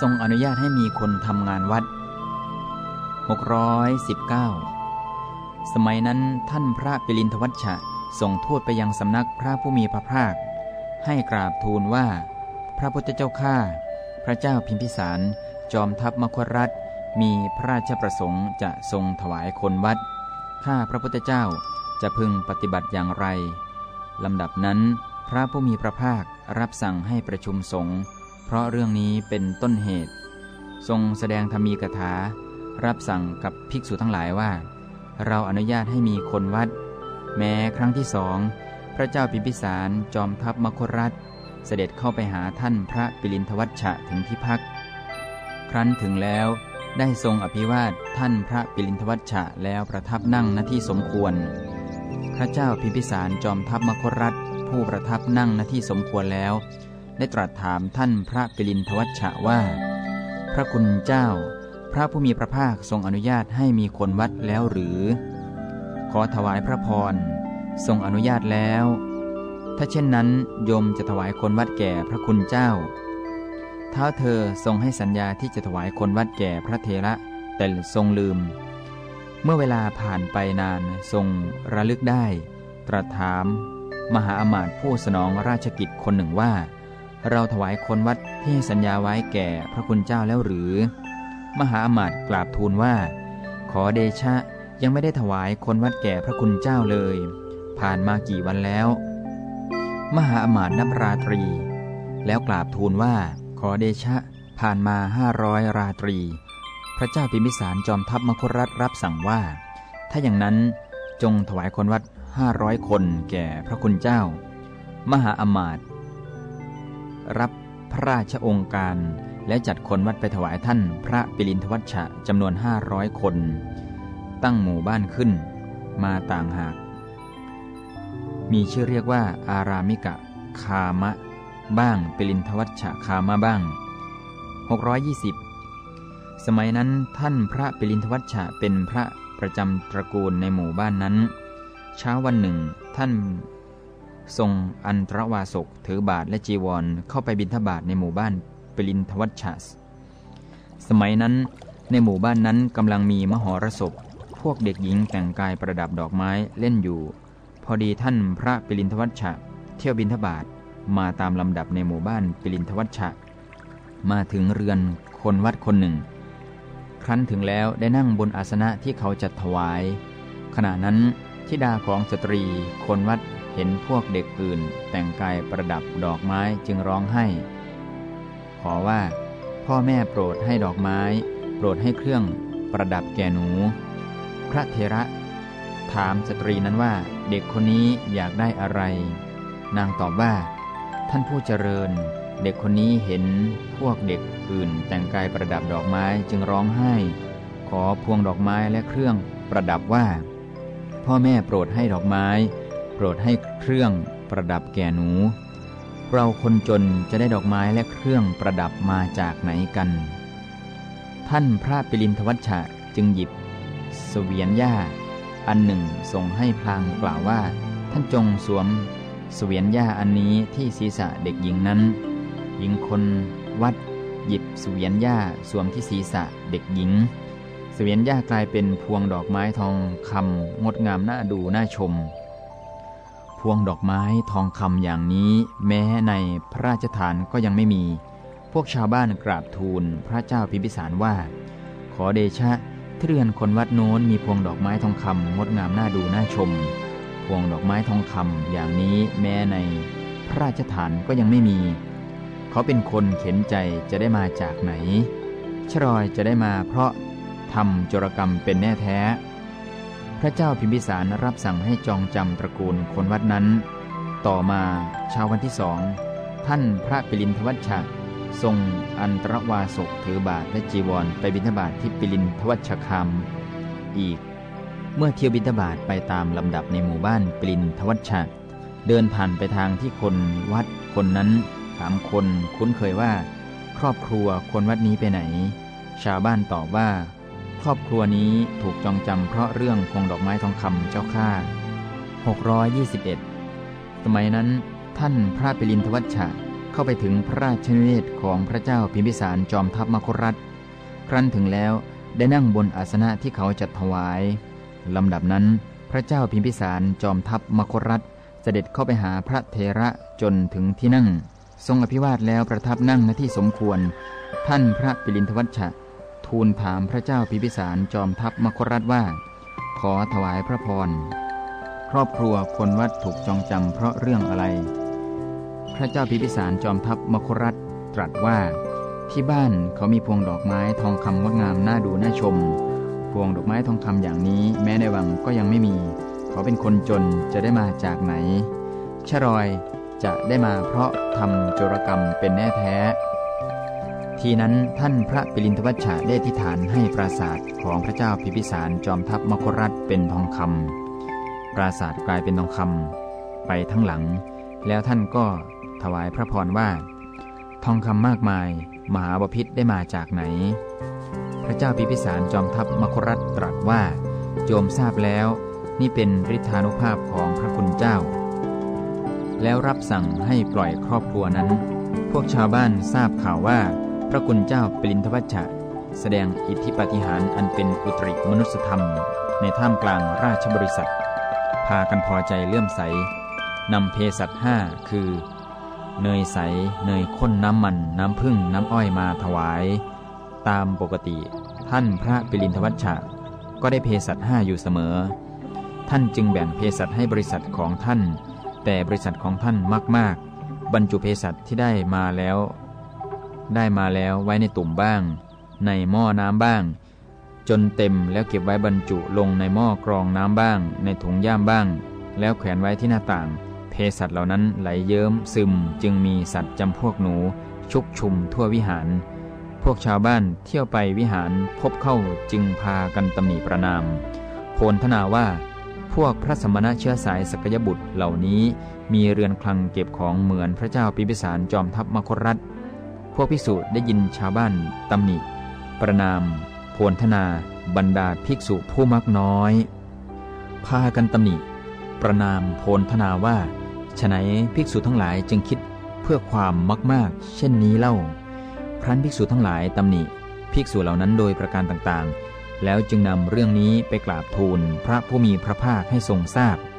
ทรงอนุญาตให้มีคนทำงานวัด 619 สมัยนั้นท่านพระปิลินทวัชชะส่งทูตไปยังสำนักพระผู้มีพระภาค ให้กราบทูลว่า พระพุทธเจ้าข้าพระเจ้าพิมพิสาร จอมทัพมคตรัฐ มีพระราชประสงค์จะทรงถวายคนวัด ข้าพระพุทธเจ้าจะพึงปฏิบัติอย่างไรลำดับนั้น พระผู้มีพระภาครับสั่งให้ประชุมสงฆ์ เพราะเรื่องนี้เป็นต้นเหตุ ทรงแสดงธรรมีกถา รับสั่งกับภิกษุทั้งหลายว่า เราอนุญาตให้มีคนวัด แม้ครั้งที่สอง พระเจ้าพิมพิสารจอมทัพมคตรัฐ เสด็จเข้าไปหาท่านพระปิลินทวัชชะถึงที่พักครั้นถึงแล้วได้ทรงอภิวาทท่านพระปิลินทวัชชะแล้วประทับนั่งณที่สมควร พระเจ้าพิมพิสารจอมทัพมคตรัฐผู้ประทับนั่งณที่สมควรแล้ว ได้ตรัสถามท่านพระปิลินทวัชชะว่า พระคุณเจ้า พระผู้มีพระภาคทรงอนุญาตให้มีคนวัดแล้วหรือ ขอถวายพระพร ทรงอนุญาตแล้ว ถ้าเช่นนั้นโยมจะถวายคนวัดแก่พระคุณเจ้า เท้าเธอทรงให้สัญญาที่จะถวายคนวัดแก่พระเทระ แต่ทรงลืม เมื่อเวลาผ่านไปนานทรงระลึกได้ ตรัสถาม มหาอมาตย์ผู้สนองราชกิจคนหนึ่งว่า เราถวายคนวัดที่สัญญาไว้แก่พระคุณเจ้าแล้วหรือ มหาอมาตย์กราบทูลว่า ขอเดชะยังไม่ได้ถวายคนวัดแก่พระคุณเจ้าเลย ผ่านมากี่วันแล้ว มหาอมาตย์นับราตรี แล้วกราบทูลว่า ขอเดชะผ่านมาห้าร้อยราตรี พระเจ้าพิมิสารจอมทัพมคตรัฐรับสั่งว่า ถ้าอย่างนั้นจงถวายคนวัดห้าร้อยคนแก่พระคุณเจ้า มหาอมาตย์ รับพระราชองค์การ และจัดคนวัดไปถวายท่านพระปิลินทวัชชะจำนวนห้าร้อยคน ตั้งหมู่บ้านขึ้น มาต่างหาก มีชื่อเรียกว่า อารามิกะ คามะ บ้างปิลินทวัชชะคามาบ้าง 620 สมัยนั้นท่านพระปิลินทวัชชะเป็นพระประจำตระกูลในหมู่บ้านนั้น เช้าวันหนึ่ง ท่าน ทรงอันตรวาสกถือบาทและจีวรเข้าไปบิณฑบาตในหมู่บ้านปิลินทวัชชะสมัยนั้นในหมู่บ้านนั้นกำลังมีมหรสพ พวกเด็กหญิงแต่งกายประดับดอกไม้เล่นอยู่ พอดีท่านพระปิลินทวัชชะ เที่ยวบิณฑบาตมาตามลำดับในหมู่บ้านปิลินทวัชชะ มาถึงเรือนคนวัดคนหนึ่ง ครั้นถึงแล้วได้นั่งบนอาสนะที่เขาจัดถวาย ขณะนั้นทิดาของสตรีคนวัด เห็นพวกเด็กอื่น แต่งกายประดับดอกไม้จึงร้องให้ ขอว่า พ่อแม่โปรดให้ดอกไม้ โปรดให้เครื่องประดับแก่หนู พระเทระ ถามสตรีนั้นว่าเด็กคนนี้อยากได้อะไร นางตอบว่า ท่านผู้เจริญ เด็กคนนี้เห็นพวกเด็กอื่น แต่งกายประดับดอกไม้จึงร้องไห้ ขอพวงดอกไม้และเครื่องประดับว่า พ่อแม่โปรดให้ดอกไม้ โปรดให้เครื่องประดับแก่หนู เราคนจนจะได้ดอกไม้และเครื่องประดับมาจากไหนกัน ท่านพระปิลินทวัชชะจึงหยิบ เสวียนหญ้า อันหนึ่งส่งให้พลางกล่าวว่า ท่านจงสวม เสวียนหญ้าอันนี้ที่ศีรษะเด็กหญิงนั้น หญิงคนวัด หยิบเสวียนหญ้าสวมที่ศีรษะเด็กหญิงเสวียนหญ้ากลายเป็นพวงดอกไม้ทองคำงดงามน่าดูน่าชม วงดอกไม้ทองคำอย่างนี้ แม้ในพระราชฐานก็ยังไม่มี พวกชาวบ้านกราบทูลพระเจ้าพิมพิสารว่า ขอเดชะที่เรือนคนวัดโน้นมีพวงดอกไม้ทองคำงดงามน่าดูน่าชม พวงดอกไม้ทองคำอย่างนี้แม้ในพระราชฐานก็ยังไม่มี เขาเป็นคนเข็นใจจะได้มาจากไหนชรอยจะได้มาเพราะทำจรกรรมเป็นแน่แท้ พระเจ้าพิมพิสารรับสั่งให้จองจำตระกูลคนวัดนั้น ต่อมาเช้าวันที่สอง ท่านพระปิลินทวัชชะ ทรงอันตรวาสกถือบาทและจีวรไปบิณฑบาตทที่ปิลินทวัชคามอีก เมื่อเที่ยวบิณฑบาตไปตามลำดับในหมู่บ้านปิลินทวัชชะ เดินผ่านไปทางที่คนวัดคนนั้นถามคนคุ้นเคยว่า ครอบครัวคนวัดนี้ไปไหน ชาวบ้านตอบว่า ครอบครัวนี้ถูกจองจำเพราะเรื่องพวงดอกไม้ทองคำเจ้าข้า621 สมัยนั้นท่านพระปิลินทวัชชะเข้าไปถึงพระราชนิเวศของพระเจ้าพิมพิสารจอมทัพมครัฐ ครั้นถึงแล้วได้นั่งบนอาสนะที่เขาจัดถวาย ลำดับนั้นพระเจ้าพิมพิสารจอมทัพมครัฐเสด็จเข้าไปหาพระเทระจนถึงที่นั่ง ทรงอภิวาทแล้วประทับนั่งณที่สมควร ท่านพระปิลินทวัชชะ ทูลถามพระเจ้าพิพิสารจอมทัพมครัฐว่า ขอถวายพระพร ครอบครัวคนวัดถูกจองจำเพราะเรื่องอะไร พระเจ้าพิพิสารจอมทัพมครัฐตรัสว่า ที่บ้านเขามีพวงดอกไม้ทองคำงดงามน่าดูน่าชม พวงดอกไม้ทองคำอย่างนี้แม้ในวังก็ยังไม่มี เขาเป็นคนจนจะได้มาจากไหนชรอยจะได้มาเพราะทำโจรกรรมเป็นแน่แท้ ทีนั้นท่านพระปิลินทวัชชะได้ทิฐานให้ปราศาสตร์ของพระเจ้าพิพิสารจอมทัพมครัฐเป็นทองคำปราศาสตร์กลายเป็นทองคำไปทั้งหลัง แล้วท่านก็ถวายพระพรว่า ทองคำมากมาย มหาบพิษได้มาจากไหน พระเจ้าพิพิสารจอมทัพมครัฐตรัสว่า โยมทราบแล้ว นี่เป็นฤทธานุภาพของพระคุณเจ้า แล้วรับสั่งให้ปล่อยครอบครัวนั้น พวกชาวบ้านทราบข่าวว่า พระคุณเจ้าปรินทวัชชะ แสดงอิทธิปฏิหารอันเป็นอุตริมนุสธรรม ในท่ามกลางราชบริษัท พากันพอใจเลื่อมใสนำเพสัตห้าคือ เนยใส เนยข้นน้ำมัน น้ำพึ่ง น้ำอ้อยมาถวาย ตามปกติ ท่านพระปิรินทวัชชะ ก็ได้เพสัตห้าอยู่เสมอ ท่านจึงแบ่งเภสัชให้บริษัทของท่าน แต่บริษัทของท่านมาก ๆ บรรจุเภสัชที่ได้มาแล้ว ได้มาแล้วไว้ในตุ่มบ้าง ในหม้อน้ำบ้าง จนเต็มแล้วเก็บไว้บรรจุลงในหม้อกรองน้ำบ้าง ในถุงย่ามบ้าง แล้วแขวนไว้ที่หน้าต่างเภสัชเหล่านั้นไหลเยิ้มซึม จึงมีสัตว์จำพวกหนู ชุกชุมทั่ววิหาร พวกชาวบ้านเที่ยวไปวิหารพบเข้าจึงพากันตำหนิประนาม โพลทนาว่าพวกพระสมณะเชื้อสายสกยบุตรเหล่านี้มีเรือนคลังเก็บของเหมือนพระเจ้าปิพิสารจอมทัพมครัฐ พวกภิกษุได้ยินชาวบ้านตำหนิ ประนามโพลธนา บรรดาภิกษุผู้มักน้อย พากันตำหนิ ประนามโพลธนาว่าฉนัยภิกษุทั้งหลายจึงคิดเพื่อความมักมาก เช่นนี้เล่าครั้นภิกษุทั้งหลายตำหนิภิกษุเหล่านั้นโดยประการต่างๆ แล้วจึงนำเรื่องนี้ไปกราบทูลพระผู้มีพระภาคให้ทรงทราบพ